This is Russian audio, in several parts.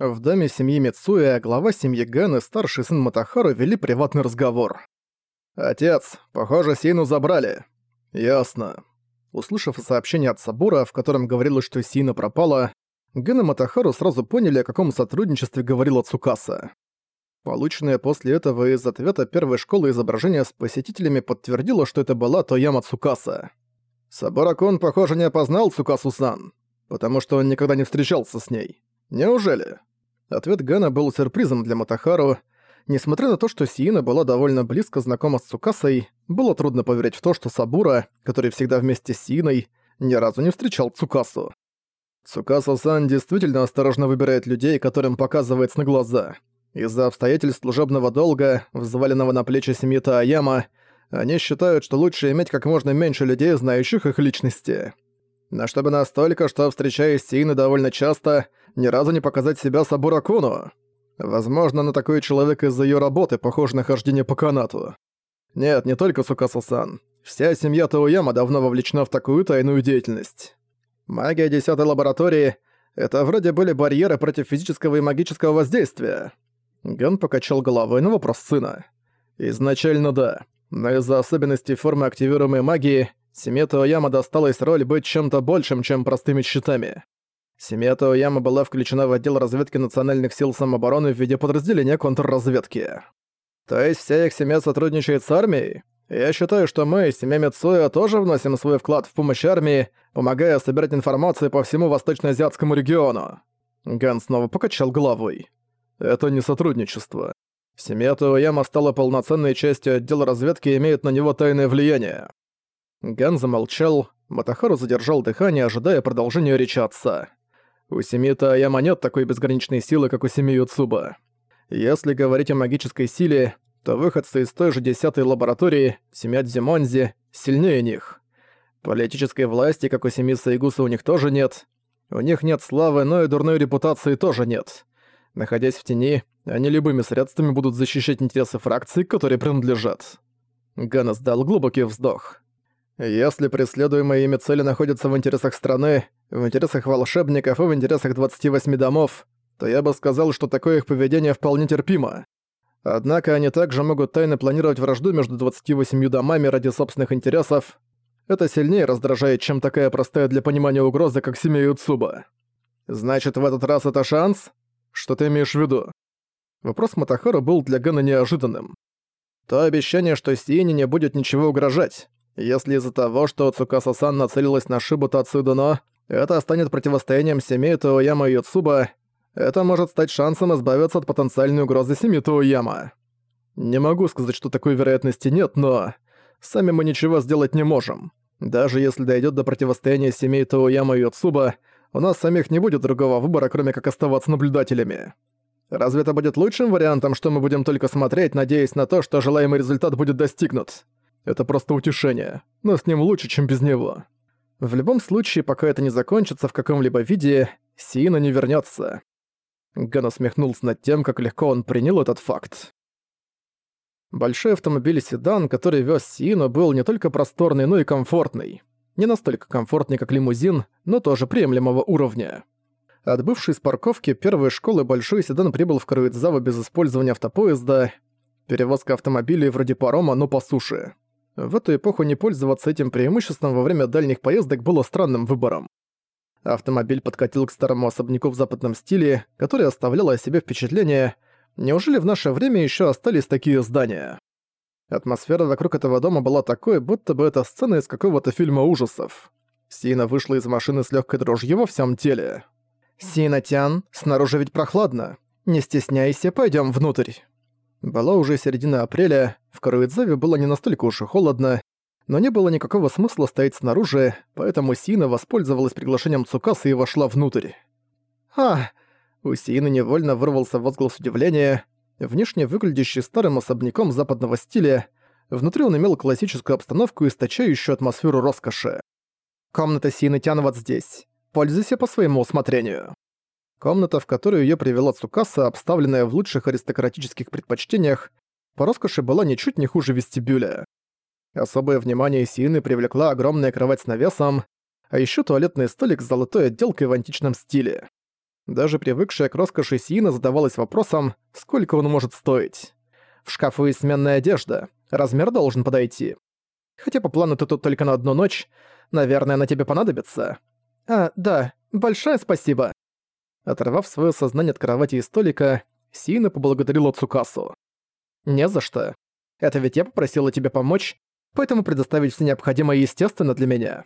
В доме семьи Мицуя глава семьи Ген и старший сын Матахару вели приватный разговор. «Отец, похоже, Сину забрали». «Ясно». Услышав сообщение от Сабура, в котором говорилось, что Сина пропала, Ген и Матахару сразу поняли, о каком сотрудничестве говорила Цукаса. Полученное после этого из ответа первой школы изображение с посетителями подтвердило, что это была Тояма Цукаса. Сабуракон, похоже, не опознал Цукасу-сан, потому что он никогда не встречался с ней. Неужели? Ответ Гана был сюрпризом для Матахару. Несмотря на то, что Сиина была довольно близко знакома с Цукасой, было трудно поверить в то, что Сабура, который всегда вместе с Сииной, ни разу не встречал Цукасу. Цукаса-сан действительно осторожно выбирает людей, которым показывается на глаза. Из-за обстоятельств служебного долга, взваленного на плечи семьи Тааяма, они считают, что лучше иметь как можно меньше людей, знающих их личности. Но чтобы настолько, что, встречаясь с Сииной довольно часто, ни разу не показать себя Сабуракуну. Возможно, на такой человек из-за её работы похож на хождение по канату. Нет, не только Сукасу-сан. Вся семья Тауяма давно вовлечена в такую тайную деятельность. Магия десятой лаборатории — это вроде были барьеры против физического и магического воздействия. Ген покачал головой на вопрос сына. Изначально да, но из-за особенностей формы активируемой магии семье Тауяма досталась роль быть чем-то большим, чем простыми щитами. Семья Тауяма была включена в отдел разведки национальных сил самообороны в виде подразделения контрразведки. То есть вся их семья сотрудничает с армией? Я считаю, что мы, семья Мицуя, тоже вносим свой вклад в помощь армии, помогая собирать информацию по всему восточноазиатскому региону. Ган снова покачал головой. Это не сотрудничество. Семья Туэяма стала полноценной частью отдела разведки и имеет на него тайное влияние. Ган замолчал, Матахару задержал дыхание, ожидая продолжения речи отца. У семьи Тааяма нет такой безграничной силы, как у семьи Юцуба. Если говорить о магической силе, то выходцы из той же десятой лаборатории, семья Дзимонзи, сильнее них. Политической власти, как у семьи Сайгуса, у них тоже нет. У них нет славы, но и дурной репутации тоже нет. Находясь в тени, они любыми средствами будут защищать интересы фракции, которые принадлежат. Гана сдал глубокий вздох. Если преследуемые ими цели находятся в интересах страны, в интересах волшебников и в интересах 28 домов, то я бы сказал, что такое их поведение вполне терпимо. Однако они также могут тайно планировать вражду между 28 домами ради собственных интересов. Это сильнее раздражает, чем такая простая для понимания угроза, как семья Юцуба. Значит, в этот раз это шанс? Что ты имеешь в виду? Вопрос Матахара был для Гана неожиданным. То обещание, что Сиене не будет ничего угрожать. Если из-за того, что Цукаса-сан нацелилась на Шибута Цудуно, это станет противостоянием семьи Тояма и Юцуба, это может стать шансом избавиться от потенциальной угрозы семьи Тоуяма. Не могу сказать, что такой вероятности нет, но... Сами мы ничего сделать не можем. Даже если дойдет до противостояния семей Тоуяма и Йоцуба, у нас самих не будет другого выбора, кроме как оставаться наблюдателями. Разве это будет лучшим вариантом, что мы будем только смотреть, надеясь на то, что желаемый результат будет достигнут? Это просто утешение, но с ним лучше, чем без него. В любом случае, пока это не закончится в каком-либо виде, Сиина не вернется. Ган усмехнулся над тем, как легко он принял этот факт. Большой автомобиль-седан, который вез Сиину, был не только просторный, но и комфортный. Не настолько комфортный, как лимузин, но тоже приемлемого уровня. Отбывший с парковки первой школы большой седан прибыл в Каруидзаву без использования автопоезда. Перевозка автомобилей вроде парома, но по суше. В эту эпоху не пользоваться этим преимуществом во время дальних поездок было странным выбором. Автомобиль подкатил к старому особняку в западном стиле, который оставлял о себе впечатление, неужели в наше время еще остались такие здания? Атмосфера вокруг этого дома была такой, будто бы это сцена из какого-то фильма ужасов. Сина вышла из машины с легкой дрожью во всем теле. «Сина-тян, снаружи ведь прохладно. Не стесняйся, пойдем внутрь». Была уже середина апреля, в Каруидзаве было не настолько уж и холодно, но не было никакого смысла стоять снаружи, поэтому Сина воспользовалась приглашением Цукасы и вошла внутрь. «А!» У Сины невольно вырвался возглас удивления. Внешне выглядящий старым особняком западного стиля, внутри он имел классическую обстановку, источающую атмосферу роскоши. «Комната Тян вот здесь. Пользуйся по своему усмотрению». Комната, в которую её привела Цукаса, обставленная в лучших аристократических предпочтениях, по роскоши была ничуть не хуже вестибюля. Особое внимание Сины привлекла огромная кровать с навесом, а еще туалетный столик с золотой отделкой в античном стиле. Даже привыкшая к роскоши Сиина задавалась вопросом, сколько он может стоить. В шкафу есть сменная одежда, размер должен подойти. Хотя по плану ты тут только на одну ночь, наверное, она тебе понадобится. А, да, большое спасибо. Оторвав свое сознание от кровати и столика, Сиина поблагодарила Цукасу. «Не за что. Это ведь я попросила тебя помочь, поэтому предоставить все необходимое естественно для меня.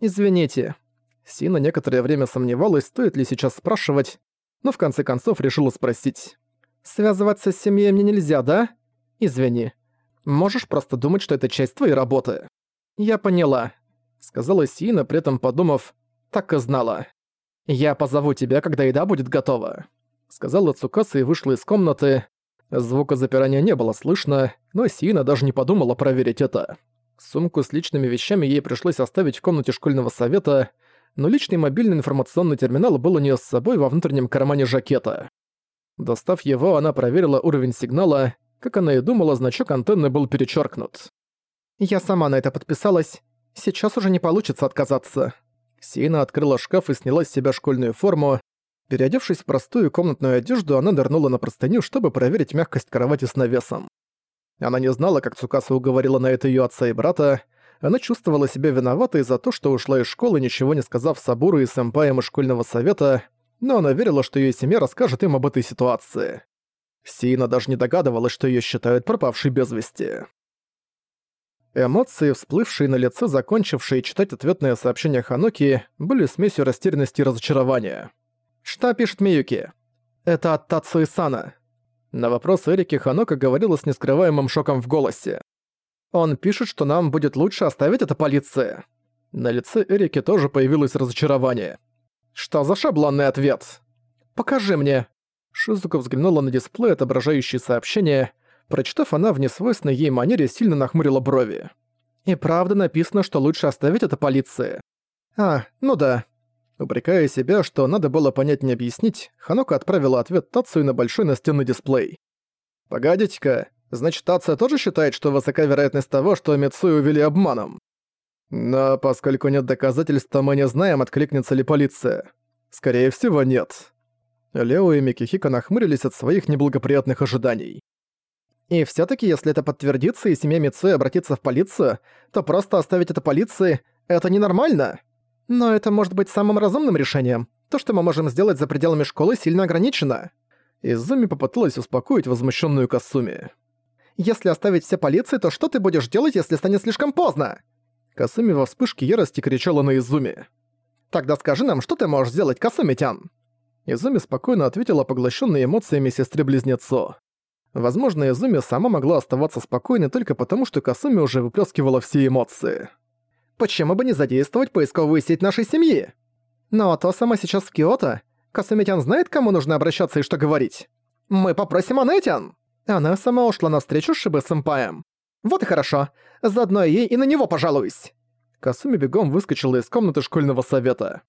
Извините, Сина некоторое время сомневалась, стоит ли сейчас спрашивать, но в конце концов решила спросить. «Связываться с семьей мне нельзя, да? Извини. Можешь просто думать, что это часть твоей работы». «Я поняла», — сказала Сина, при этом подумав, «так и знала». «Я позову тебя, когда еда будет готова», — сказала Цукаса и вышла из комнаты. Звука запирания не было слышно, но Сина даже не подумала проверить это. Сумку с личными вещами ей пришлось оставить в комнате школьного совета, но личный мобильный информационный терминал был у нее с собой во внутреннем кармане жакета. Достав его, она проверила уровень сигнала. Как она и думала, значок антенны был перечеркнут. «Я сама на это подписалась. Сейчас уже не получится отказаться». Сина открыла шкаф и сняла с себя школьную форму. Переодевшись в простую комнатную одежду, она нырнула на простыню, чтобы проверить мягкость кровати с навесом. Она не знала, как Цукаса уговорила на это ее отца и брата, она чувствовала себя виноватой за то, что ушла из школы, ничего не сказав Сабуру и сэмпаям из школьного совета, но она верила, что ее семья расскажет им об этой ситуации. Сина даже не догадывалась, что ее считают пропавшей без вести. Эмоции, всплывшие на лице, закончившие читать ответное сообщение Ханоки, были смесью растерянности и разочарования. «Что пишет Миюки?» «Это от Тацуи Сана». На вопрос Эрики Ханока говорила с нескрываемым шоком в голосе. Он пишет, что нам будет лучше оставить это полиции. На лице Эрики тоже появилось разочарование. Что за шаблонный ответ? Покажи мне. Шизука взглянула на дисплей, отображающий сообщение. Прочитав, она в несвойственной ей манере сильно нахмурила брови. И правда написано, что лучше оставить это полиции. А, ну да. Упрекая себя, что надо было понять не объяснить, Ханока отправила ответ Тацию на большой настенный дисплей. «Погодите-ка, Значит, Тация тоже считает, что высока вероятность того, что Мицуи увели обманом. Но поскольку нет доказательств, то мы не знаем, откликнется ли полиция. Скорее всего, нет. Лео и Микихика нахмурились от своих неблагоприятных ожиданий. И все таки если это подтвердится и семья Мицуи обратится в полицию, то просто оставить это полиции — это ненормально. Но это может быть самым разумным решением. То, что мы можем сделать за пределами школы, сильно ограничено. Изуми попыталась успокоить возмущенную Касуми. Если оставить все полиции, то что ты будешь делать, если станет слишком поздно?» Касуми во вспышке ярости кричала на Изуми. «Тогда скажи нам, что ты можешь сделать, Касуми-тян?» Изуми спокойно ответила поглощенной эмоциями сестре-близнецу. Возможно, Изуми сама могла оставаться спокойной только потому, что Касуми уже выплескивала все эмоции. «Почему бы не задействовать поисковую сеть нашей семьи?» «Но то сама сейчас в Киото. Касумитян знает, кому нужно обращаться и что говорить. Мы попросим Анетян!» Она сама ушла навстречу с Шибы-сэмпаем. Вот и хорошо. Заодно ей и на него пожалуюсь. Касуми бегом выскочила из комнаты школьного совета.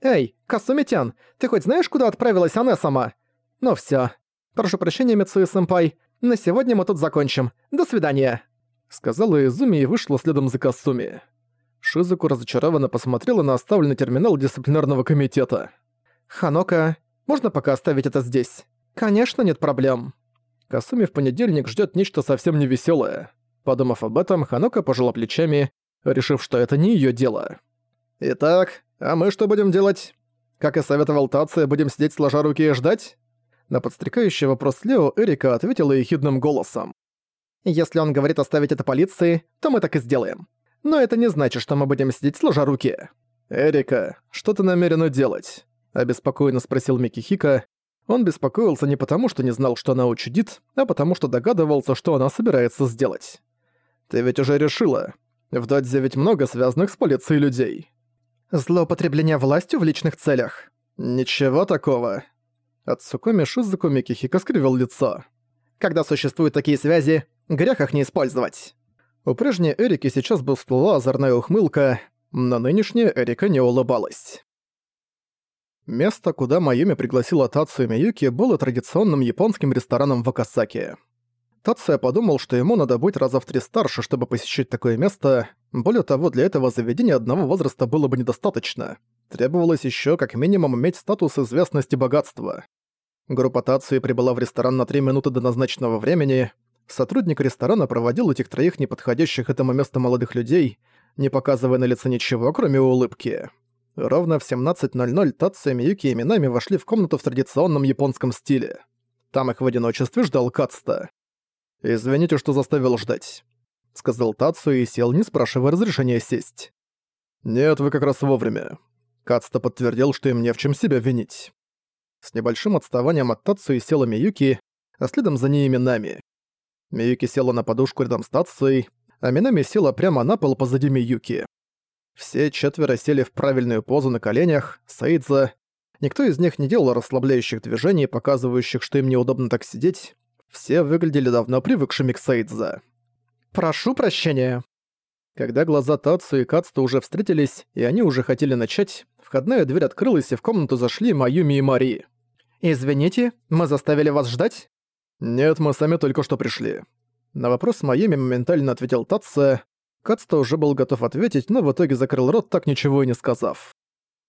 «Эй, Касуми-тян, ты хоть знаешь, куда отправилась она сама?» «Ну всё. Прошу прощения, Мицуи-сэмпай. На сегодня мы тут закончим. До свидания!» Сказала Изуми и вышла следом за Касуми. Шизуку разочарованно посмотрела на оставленный терминал дисциплинарного комитета. «Ханока, можно пока оставить это здесь?» «Конечно, нет проблем». Касуми в понедельник ждет нечто совсем невеселое. Подумав об этом, Ханока пожала плечами, решив, что это не ее дело. «Итак, а мы что будем делать? Как и советовал Тация, будем сидеть сложа руки и ждать?» На подстрекающий вопрос Лео Эрика ответила ехидным голосом. «Если он говорит оставить это полиции, то мы так и сделаем. Но это не значит, что мы будем сидеть сложа руки». «Эрика, что ты намерена делать?» – обеспокоенно спросил Микихика, он беспокоился не потому, что не знал, что она учудит, а потому что догадывался, что она собирается сделать. «Ты ведь уже решила. В Додзе ведь много связанных с полицией людей». «Злоупотребление властью в личных целях?» «Ничего такого». От Сукоми Шизуку Микихика скривил лицо. «Когда существуют такие связи, грех их не использовать». У прежней Эрики сейчас был всплыла озорная ухмылка, но нынешняя Эрика не улыбалась. Место, куда Майюми пригласила Тацу и Миюки, было традиционным японским рестораном в Акасаке. Тация подумал, что ему надо быть раза в три старше, чтобы посещать такое место. Более того, для этого заведения одного возраста было бы недостаточно. требовалось еще как минимум иметь статус известности богатства. Группа Тацуи прибыла в ресторан на 3 минуты до назначенного времени. Сотрудник ресторана проводил этих троих неподходящих этому месту молодых людей, не показывая на лице ничего, кроме улыбки. Ровно в 17.00 Тацуя, Миюки и Минами вошли в комнату в традиционном японском стиле. Там их в одиночестве ждал Кацта. «Извините, что заставил ждать», — сказал Тацу и сел, не спрашивая разрешения сесть. «Нет, вы как раз вовремя». Кацта подтвердил, что им не в чем себя винить. С небольшим отставанием от Тацу и села Миюки, а следом за ней Минами. Миюки села на подушку рядом с Тацуей, а Минами села прямо на пол позади Миюки. Все четверо сели в правильную позу на коленях, Сейдза. Никто из них не делал расслабляющих движений, показывающих, что им неудобно так сидеть. Все выглядели давно привыкшими к Сейдза. «Прошу прощения». Когда глаза Тацу и Кацту уже встретились, и они уже хотели начать, входная дверь открылась, и в комнату зашли Маюми и Мари. «Извините, мы заставили вас ждать?» «Нет, мы сами только что пришли». На вопрос Майами моментально ответил Татса. Кацта уже был готов ответить, но в итоге закрыл рот, так ничего и не сказав.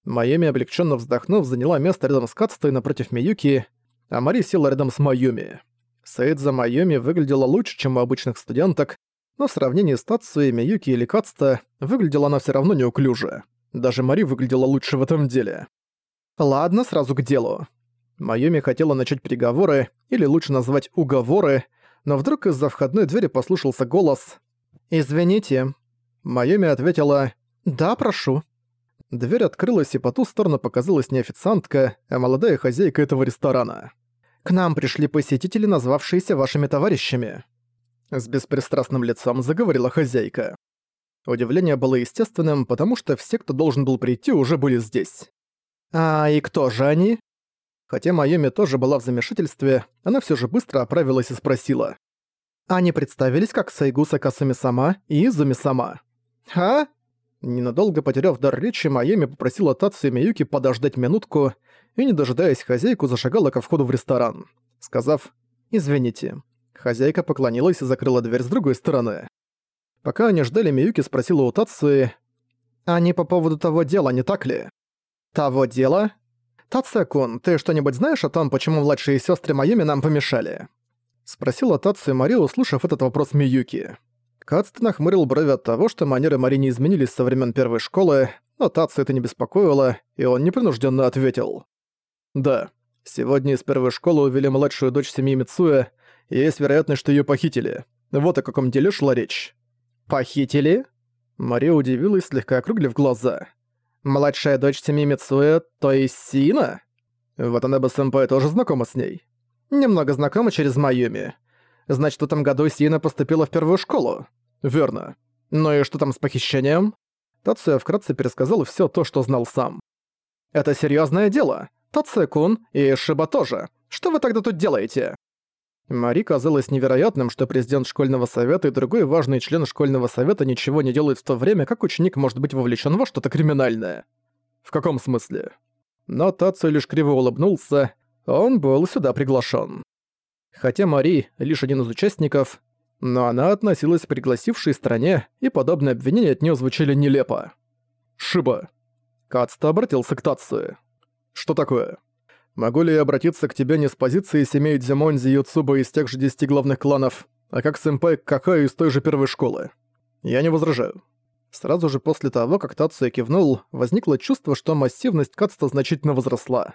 Майами, облегченно вздохнув, заняла место рядом с Кацтой напротив Миюки, а Мари села рядом с Майюми. Саидза Майоми выглядела лучше, чем у обычных студенток, но в сравнении с Тацуей, Миюки или Кацта выглядела она все равно неуклюже. Даже Мари выглядела лучше в этом деле. Ладно, сразу к делу. Майоми хотела начать переговоры, или лучше назвать уговоры, но вдруг из-за входной двери послушался голос «Извините». Майоми ответила «Да, прошу». Дверь открылась, и по ту сторону показалась не официантка, а молодая хозяйка этого ресторана. «К нам пришли посетители, назвавшиеся вашими товарищами». С беспристрастным лицом заговорила хозяйка. Удивление было естественным, потому что все, кто должен был прийти, уже были здесь. «А и кто же они?» Хотя Майоми тоже была в замешательстве, она все же быстро оправилась и спросила. Они представились как Сайгуса Касами-сама и Изуми-сама. «Ха?» Ненадолго потеряв дар речи, Майоми попросила Тацу и Миюки подождать минутку и, не дожидаясь хозяйку, зашагала ко входу в ресторан, сказав «Извините». Хозяйка поклонилась и закрыла дверь с другой стороны. Пока они ждали, Миюки спросила у Тацуи «Они по поводу того дела, не так ли?» «Того дела?» «Тация-кун, ты что-нибудь знаешь о том, почему младшие сестры Майоми нам помешали?» Спросила Тацию Мари, услышав этот вопрос Миюки. Кацты нахмурил брови от того, что манеры Мари не изменились со времен первой школы, но Тацию это не беспокоило, и он непринужденно ответил. «Да, сегодня из первой школы увели младшую дочь семьи Мицуя, есть вероятность, что ее похитили. Вот о каком деле шла речь». «Похитили?» Мария удивилась, слегка округлив глаза. Младшая дочь семьи Мицуэ, то есть Сина? Вот она бы сэмпай тоже знакома с ней. Немного знакома через Майюми. Значит, в этом году Сина поступила в первую школу. Верно. Ну и что там с похищением? Тацуя вкратце пересказал все то, что знал сам. Это серьезное дело. Тацуя-кун и Шиба тоже. Что вы тогда тут делаете? Мари казалось невероятным, что президент школьного совета и другой важный член школьного совета ничего не делают в то время, как ученик может быть вовлечен во что-то криминальное. В каком смысле? Но Тацу лишь криво улыбнулся, он был сюда приглашен. Хотя Мари лишь один из участников, но она относилась к пригласившей стране, и подобные обвинения от нее звучали нелепо. «Шиба». Кацта обратился к Тацу. «Что такое?» Могу ли я обратиться к тебе не с позиции семей Дзимонзи и Юцуба из тех же десяти главных кланов, а как сэмпай Какаю из той же первой школы? Я не возражаю. Сразу же после того, как Тацуя кивнул, возникло чувство, что массивность Кацта значительно возросла.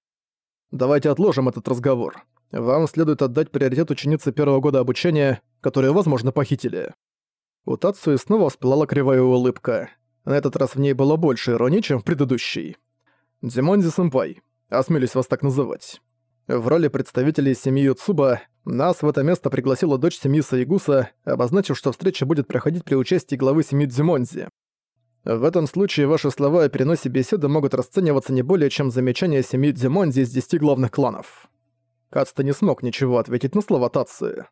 Давайте отложим этот разговор. Вам следует отдать приоритет ученице первого года обучения, которую, возможно, похитили. У Тацуи снова всплыла кривая улыбка. На этот раз в ней было больше иронии, чем в предыдущей. «Дзимонзи-сэмпай, осмелюсь вас так называть. В роли представителей семьи Юцуба нас в это место пригласила дочь семьи Саигуса, обозначив, что встреча будет проходить при участии главы семьи Дзюмонзи. В этом случае ваши слова о переносе беседы могут расцениваться не более чем замечание семьи Дзюмонзи из десяти главных кланов. Кацта не смог ничего ответить на слова Тации.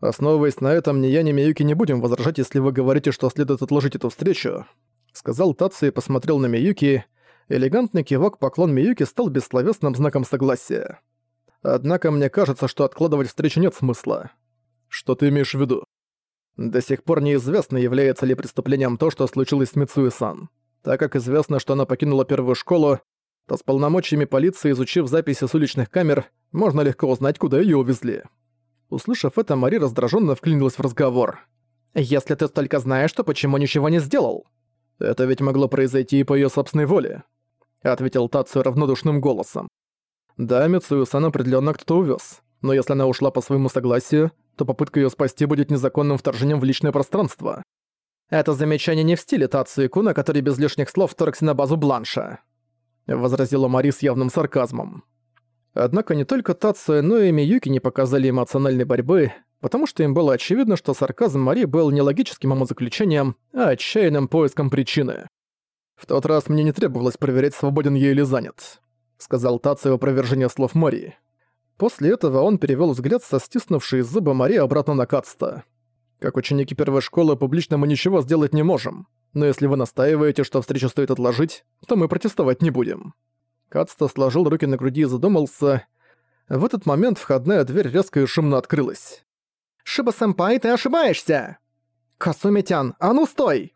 «Основываясь на этом, ни я, ни Миюки не будем возражать, если вы говорите, что следует отложить эту встречу», сказал Таци и посмотрел на Миюки, элегантный кивок поклон Миюки стал бессловесным знаком согласия. Однако мне кажется, что откладывать встречу нет смысла. Что ты имеешь в виду? До сих пор неизвестно, является ли преступлением то, что случилось с Мицуэ-сан. Так как известно, что она покинула первую школу, то с полномочиями полиции, изучив записи с уличных камер, можно легко узнать, куда её увезли. Услышав это, Мари раздражённо вклинилась в разговор. «Если ты столько знаешь, то почему ничего не сделал?» «Это ведь могло произойти и по её собственной воле», — ответил Тацию равнодушным голосом. «Да, Мицую-сан определённо кто-то увёз, но если она ушла по своему согласию, то попытка её спасти будет незаконным вторжением в личное пространство. «Это замечание не в стиле Тацию Куна, который без лишних слов вторгся на базу Бланша», — возразила Мари с явным сарказмом. Однако не только Тацию, но и Миюки не показали эмоциональной борьбы, потому что им было очевидно, что сарказм Мари был не логическим умозаключением, а отчаянным поиском причины. «В тот раз мне не требовалось проверять, свободен я или занят», — сказал Тацию в опровержение слов Мари. После этого он перевёл взгляд со стиснувшей зубы Мари обратно на Кацта. Как ученики первой школы публично мы ничего сделать не можем. Но если вы настаиваете, что встречу стоит отложить, то мы протестовать не будем». Кацта сложил руки на груди и задумался. В этот момент входная дверь резко и шумно открылась. «Шиба-сэмпай, ты ошибаешься!» «Касумитян, а ну стой!»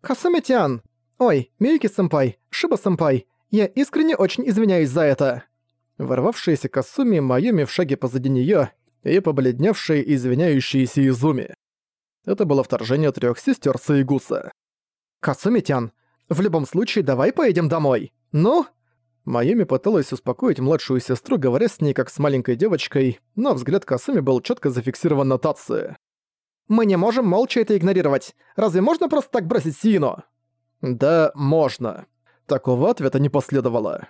«Касумитян! Ой, Миюки-сэмпай, Шиба-сэмпай, я искренне очень извиняюсь за это!» Ворвавшаяся Касуми, Майюми в шаге позади неё и побледневшие извиняющиеся Изуми. Это было вторжение трех сестер Саигуса. «Касумитян, в любом случае давай поедем домой. Ну?» Майами пыталась успокоить младшую сестру, говоря с ней как с маленькой девочкой, но взгляд Касуми был четко зафиксирован на Тации. «Мы не можем молча это игнорировать. Разве можно просто так бросить Сиину?» «Да, можно». Такого ответа не последовало.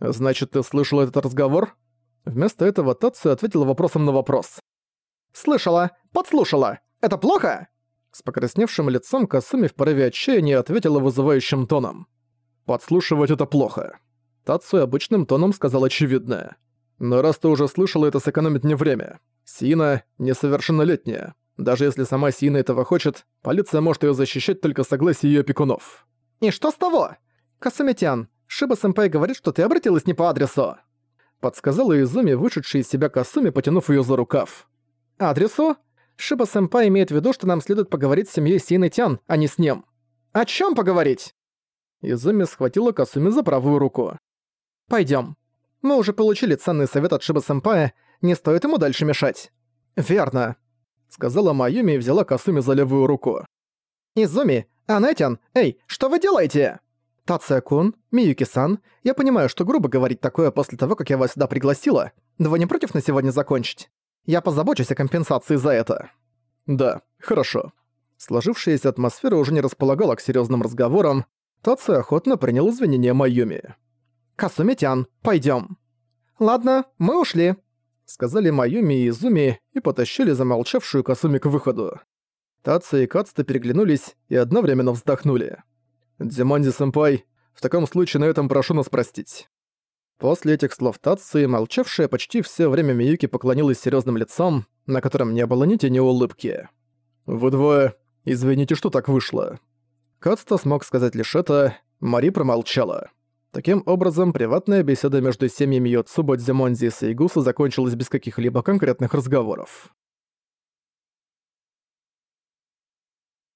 «Значит, ты слышал этот разговор?» Вместо этого Тацию ответила вопросом на вопрос. «Слышала, подслушала. Это плохо?» С покрасневшим лицом Касуми в порыве отчаяния ответила вызывающим тоном. «Подслушивать это плохо». Тацу обычным тоном сказал очевидное. «Но раз ты уже слышала, это сэкономит мне время. Сина несовершеннолетняя. Даже если сама Сина этого хочет, полиция может ее защищать только согласие ее опекунов». «И что с того? Касумитян, Шиба-сэмпай говорит, что ты обратилась не по адресу». Подсказала Изуми, вышедшая из себя Касуми, потянув ее за рукав. «Адресу?» Шиба-сэмпай имеет в виду, что нам следует поговорить с семьей Сины Тян, а не с ним. О чем поговорить? Изуми схватила Касуми за правую руку. Пойдем. Мы уже получили ценный совет от Шиба-сэмпая, не стоит ему дальше мешать. Верно. Сказала Майюми и взяла Касуми за левую руку. Изуми, Анетян, эй, что вы делаете? Тация-кун, Миюки-сан, я понимаю, что грубо говорить такое после того, как я вас сюда пригласила, но вы не против на сегодня закончить? Я позабочусь о компенсации за это». «Да, хорошо». Сложившаяся атмосфера уже не располагала к серьезным разговорам. Таци охотно принял извинения Майюми. «Касумитян, пойдем. «Ладно, мы ушли», — сказали Майюми и Изуми и потащили замолчавшую Касуми к выходу. Таци и Кацта переглянулись и одновременно вздохнули. «Дзимонди-сэмпай, в таком случае на этом прошу нас простить». После этих слов Татсу, молчавшая почти все время Миюки поклонилась серьезным лицом, на котором не было ни тени улыбки. «Вы двое, извините, что так вышло». Кацта смог сказать лишь это, Мари промолчала. Таким образом, приватная беседа между семьями Йоцубо, Дзимонзи и Сейгуса закончилась без каких-либо конкретных разговоров.